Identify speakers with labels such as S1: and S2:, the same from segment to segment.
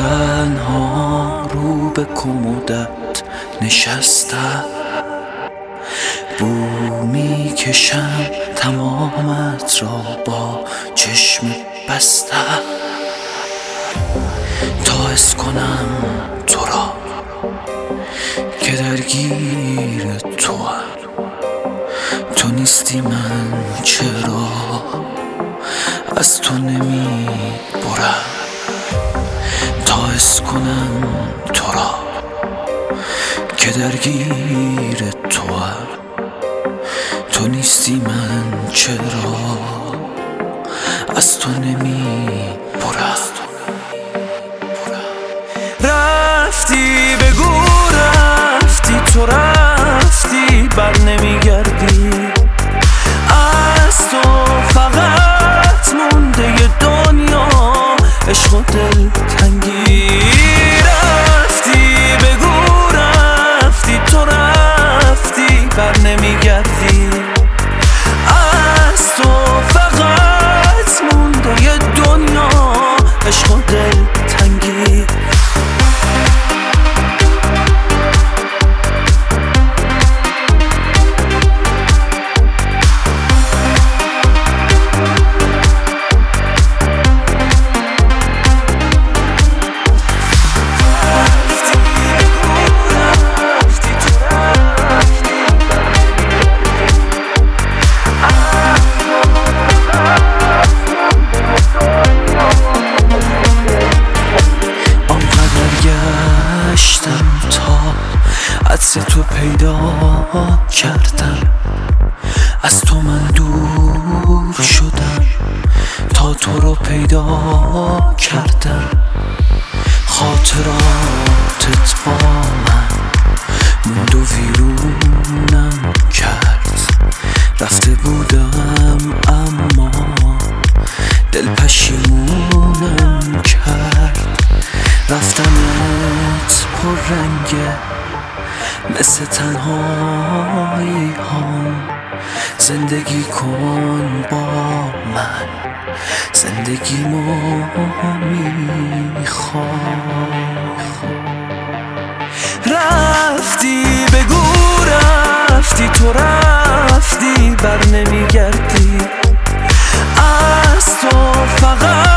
S1: تنها رو به کمودت نشستم. بو می‌کشم تمامت را با چشم بستم. تا اس کنم تو را که درگیر تو تو نیستی من چرا از تو نمی برم؟ اس کنم تو را که درگیر تو تو نیستی من چرا؟ از تو نمی برم
S2: نمیگردی از
S1: عطر تو پیدا کردم. از تو من دور شدم. تا تو رو پیدا کردم. خاطراتت با من موند و ویرونم کرد. رفته بودم اما دل پشیمونم کرد. رفتنت پر رنگه. مثل تنهایی هم. زندگی کن با من. زندگیمو می‌خوام.
S2: رفتی بگو رفتی تو رفتی بر نمیگردی. از تو فقط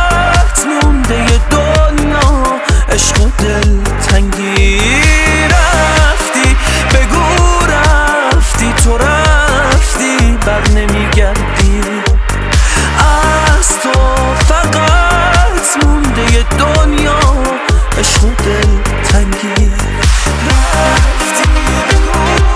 S2: шаги Да, в тебе